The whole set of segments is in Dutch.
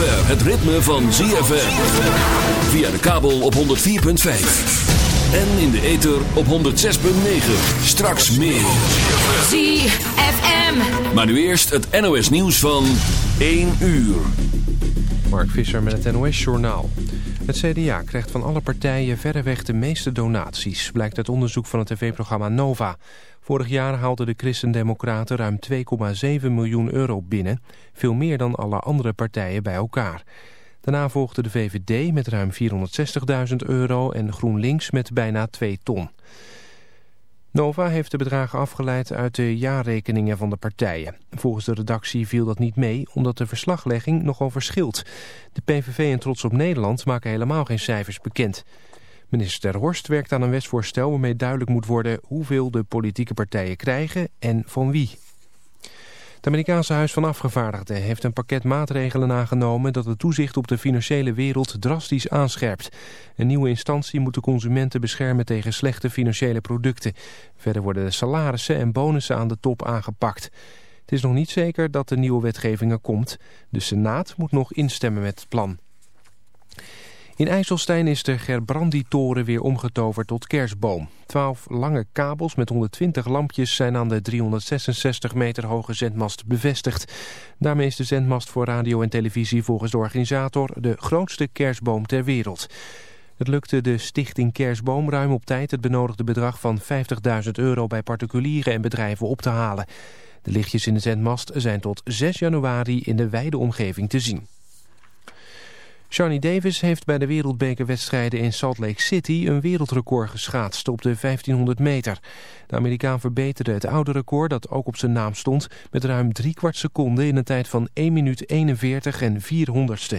Zover het ritme van ZFM. Via de kabel op 104.5. En in de ether op 106.9. Straks meer. ZFM. Maar nu eerst het NOS nieuws van 1 uur. Mark Visser met het NOS-journaal. Het CDA krijgt van alle partijen verreweg de meeste donaties... blijkt uit onderzoek van het tv-programma Nova. Vorig jaar haalden de Christen-Democraten ruim 2,7 miljoen euro binnen. Veel meer dan alle andere partijen bij elkaar. Daarna volgde de VVD met ruim 460.000 euro... en GroenLinks met bijna 2 ton. Nova heeft de bedragen afgeleid uit de jaarrekeningen van de partijen. Volgens de redactie viel dat niet mee, omdat de verslaglegging nogal verschilt. De PVV en Trots op Nederland maken helemaal geen cijfers bekend. Minister Ter Horst werkt aan een wetsvoorstel waarmee duidelijk moet worden hoeveel de politieke partijen krijgen en van wie. Het Amerikaanse Huis van Afgevaardigden heeft een pakket maatregelen aangenomen dat het toezicht op de financiële wereld drastisch aanscherpt. Een nieuwe instantie moet de consumenten beschermen tegen slechte financiële producten. Verder worden de salarissen en bonussen aan de top aangepakt. Het is nog niet zeker dat de nieuwe wetgeving er komt. De Senaat moet nog instemmen met het plan. In IJsselstein is de Gerbrandi-toren weer omgetoverd tot kerstboom. Twaalf lange kabels met 120 lampjes zijn aan de 366 meter hoge zendmast bevestigd. Daarmee is de zendmast voor radio en televisie volgens de organisator de grootste kerstboom ter wereld. Het lukte de stichting Kerstboom ruim op tijd het benodigde bedrag van 50.000 euro bij particulieren en bedrijven op te halen. De lichtjes in de zendmast zijn tot 6 januari in de wijde omgeving te zien. Johnny Davis heeft bij de wereldbekerwedstrijden in Salt Lake City een wereldrecord geschaatst op de 1500 meter. De Amerikaan verbeterde het oude record dat ook op zijn naam stond met ruim drie kwart seconde in een tijd van 1 minuut 41 en 400ste.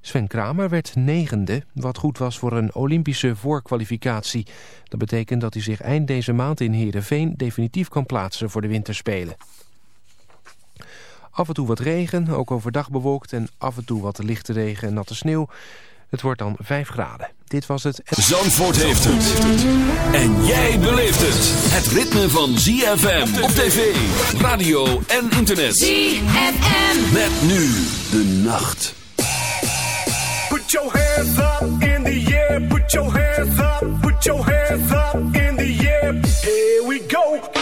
Sven Kramer werd negende, wat goed was voor een Olympische voorkwalificatie. Dat betekent dat hij zich eind deze maand in Heerenveen definitief kan plaatsen voor de winterspelen. Af en toe wat regen, ook overdag bewolkt en af en toe wat lichte regen en natte sneeuw. Het wordt dan 5 graden. Dit was het... Zandvoort heeft het. En jij beleeft het. Het ritme van ZFM op tv, radio en internet. ZFM. Met nu de nacht. Put your hands up in the air. Put your hands up. Put your hands up in the air. Here we go.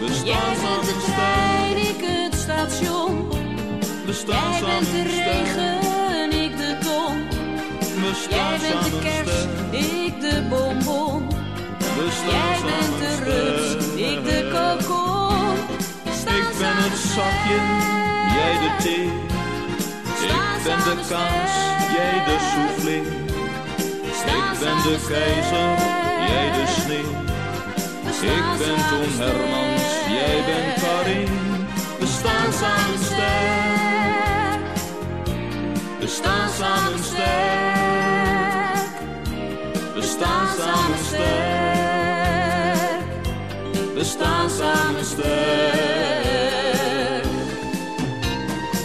We jij bent de trein, ik het station. we staan Jij bent de regen, ik de ton. We Jij staan bent de kerst, ik de bonbon. We staan Jij bent de rups, ik de kokon. Ik ben het zakje, jij de thee. Ik ben de sterk. jij de soufflé. Ik ben de keizer, jij de sneeuw. Ik ben Hermans, sterk. Jij bent Karin. We staan samen sterk. We staan samen sterk. We staan samen sterk. We staan samen sterk.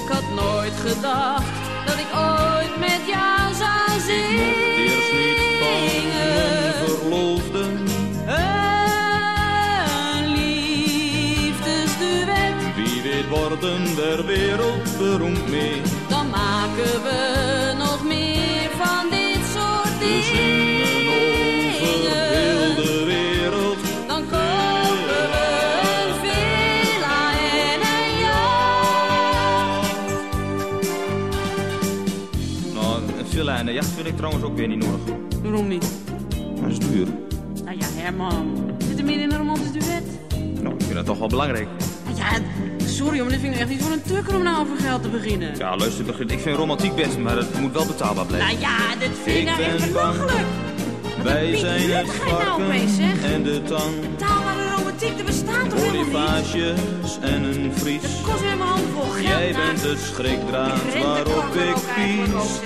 Ik had nooit gedacht worden der wereld beroemd mee. dan maken we nog meer van dit soort dingen. de wereld. Dan kopen we een villa en een jacht. Nou, een villa en een jacht vind ik trouwens ook weer niet nodig. Waarom niet? Dat is duur. Nou ja, Herman. Zit er meer in een romantisch duet? Nou, ik vind dat toch wel belangrijk. Nou ja, sorry, maar dit vind ik echt niet voor een tukker om nou over geld te beginnen. Ja, luister, Begin, ik vind romantiek best, maar het moet wel betaalbaar blijven. Nou ja, dit vind ik nou echt belachelijk. Wij zijn het nou varken en de tang. Betaalbare romantiek, er bestaat toch helemaal niet? En een vries. Het kost weer mijn handvol geld. Jij nou. bent het schrikdraad de waarop ik pies.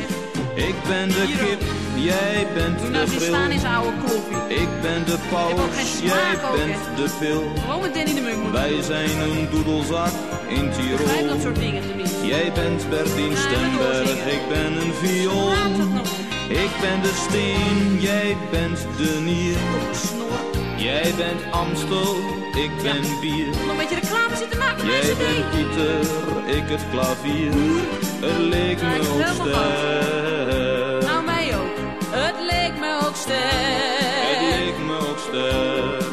Ik ben de kip, jij bent Doe de nou eens staan in bril. zijn oude kloffie. Ik ben de paus, jij bent de pil. Gewoon met Danny de Munk Wij zijn een doedelzak in Ik begrijp dat Tirol. soort dingen tenminste. Jij bent Bertien Ja, Stemberg, ik. ben een viool. Ik ben de steen, jij bent de nier. Jij bent Amstel, ik ben bier. Nog een beetje reclame zitten maken Jij bent. Pieter, ik het klavier. Het leek me ik sterk. leek me ook sterk.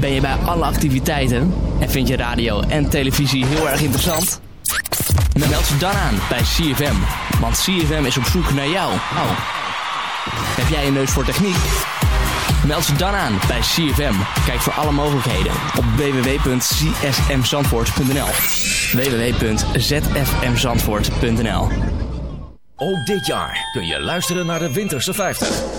Ben je bij alle activiteiten? En vind je radio en televisie heel erg interessant? Dan meld ze dan aan bij CFM. Want CFM is op zoek naar jou. Oh. Heb jij een neus voor techniek? Meld ze dan aan bij CFM. Kijk voor alle mogelijkheden op www.csmzandvoort.nl www.zfmzandvoort.nl Ook dit jaar kun je luisteren naar de Winterse 50.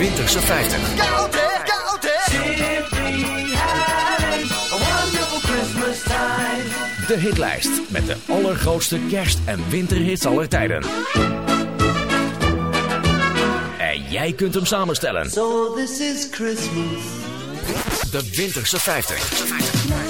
Winterse 50. Koud hè, koud hè. Simply having a wonderful Christmas time. De hitlijst met de allergrootste kerst- en winterhits aller tijden. En jij kunt hem samenstellen. So this is Christmas. De Winterse 50.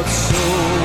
out so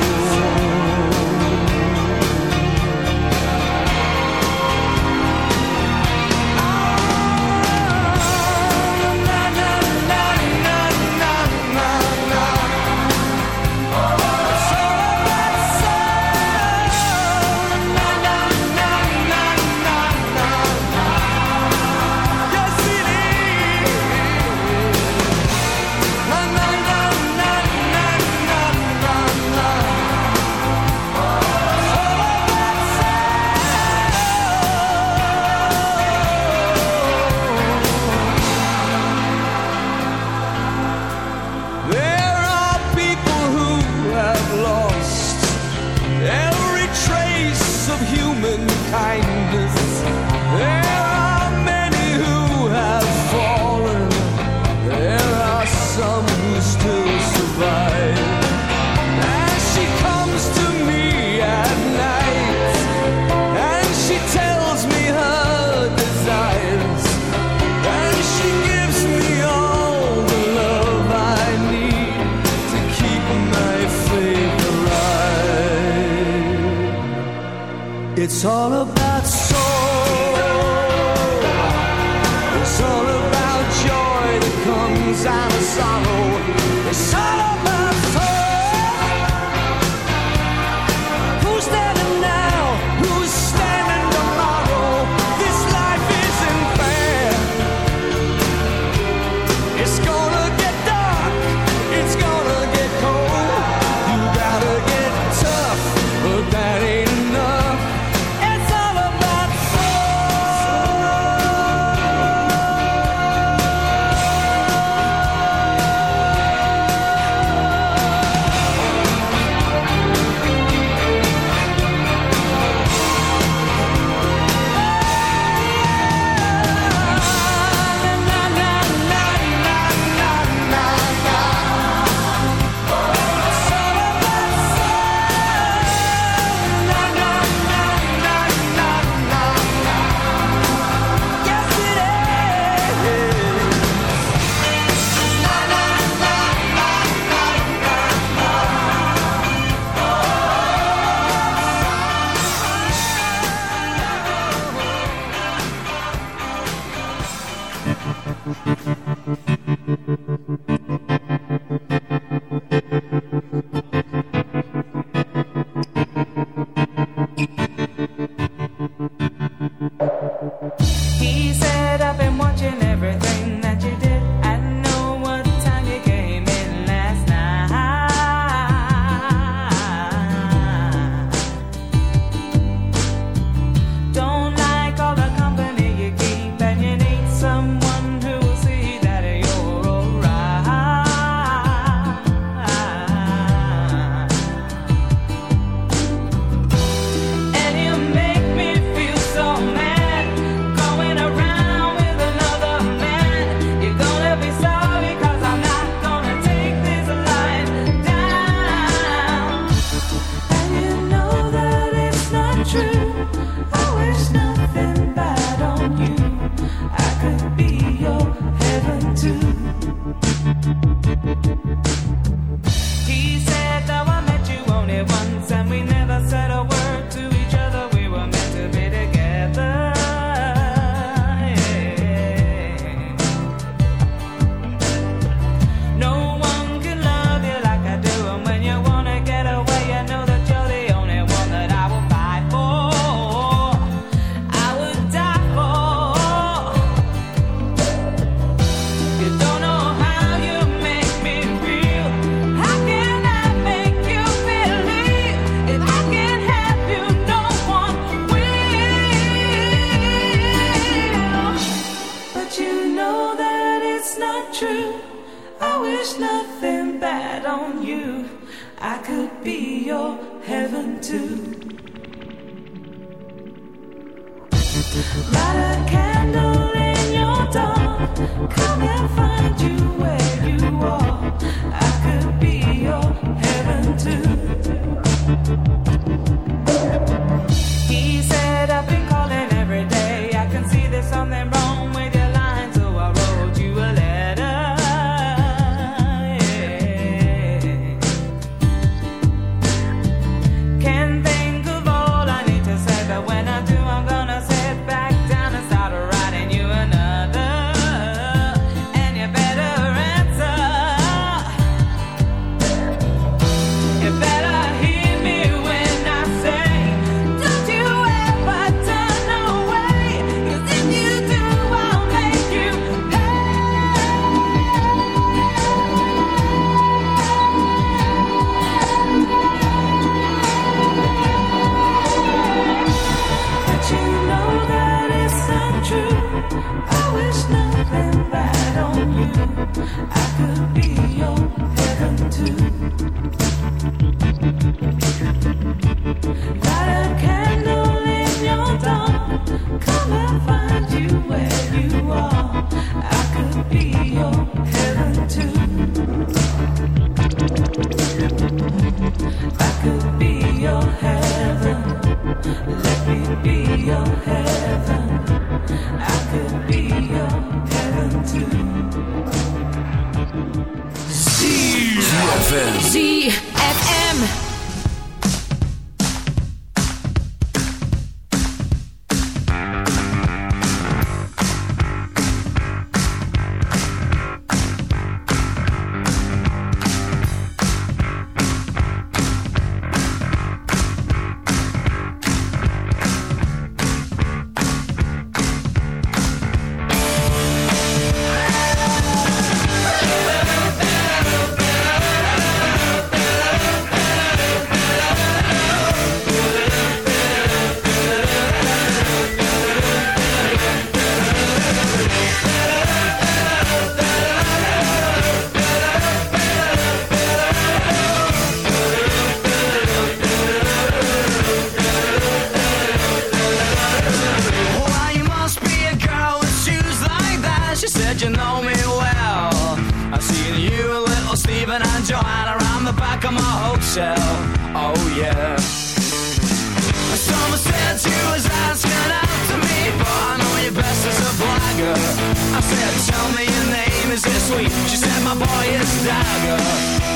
sweet. She said my boy is dagger.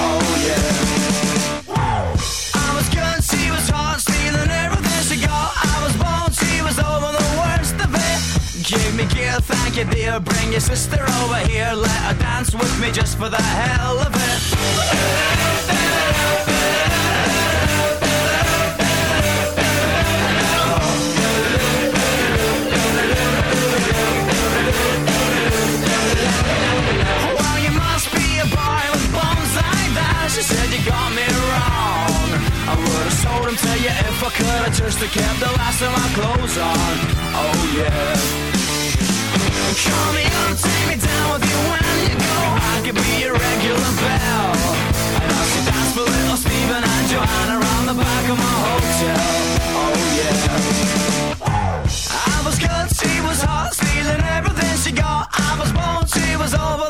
Oh yeah. I was was stealing everything she got. I was born, she was over the worst of it. Give me gear, thank you dear. Bring your sister over here. Let her dance with me just for the hell of it. you said you got me wrong. I would've sold them to you if I could I just have kept the last of my clothes on. Oh yeah. Call me up, take me down with you when you go. I could be your regular bell. And I should dance for little Stephen and Johanna Around the back of my hotel. Oh yeah. I was good, she was hot Stealing everything she got. I was born, she was over